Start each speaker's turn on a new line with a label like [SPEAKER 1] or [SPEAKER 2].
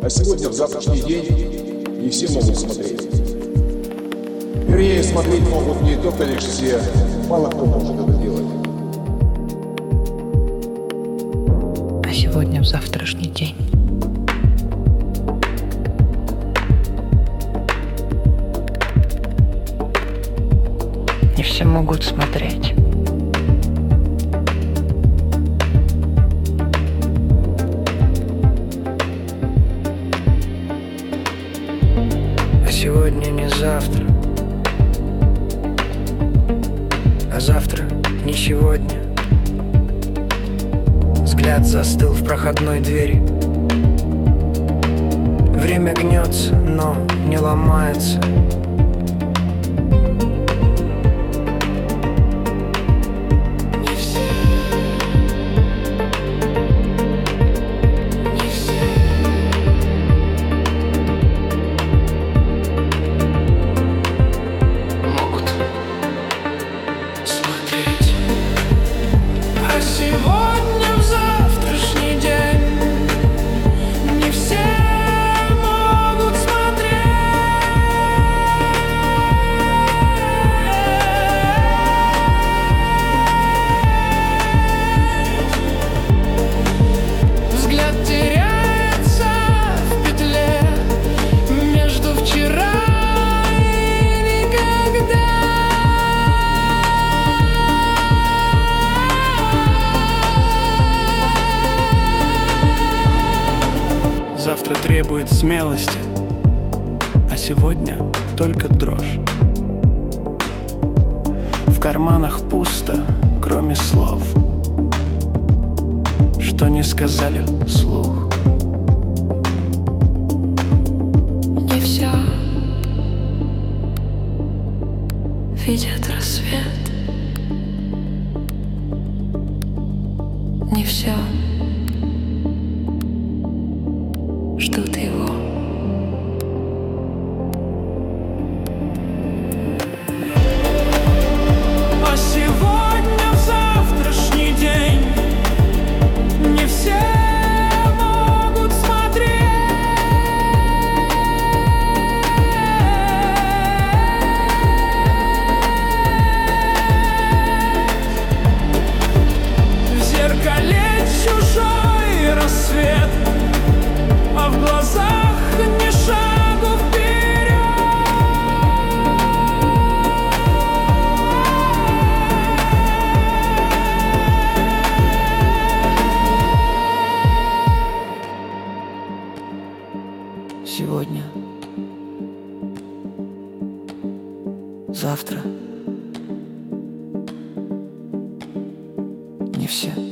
[SPEAKER 1] А сегодня, в завтрашний день, не все могут смотреть. Вернее, смотреть могут не только лишь все, мало кто может это делать.
[SPEAKER 2] А сегодня, в завтрашний день. Не все могут смотреть.
[SPEAKER 3] Сегодня не завтра. А завтра не сегодня. Взгляд застыл в проходной двери. Время гнется, но не ломается Завтра требует смелости, а сегодня только дрожь. В карманах пусто, кроме слов, что не сказали слух.
[SPEAKER 4] Не все видят рассвет. Не все ждут
[SPEAKER 5] Сегодня. Завтра. Не все.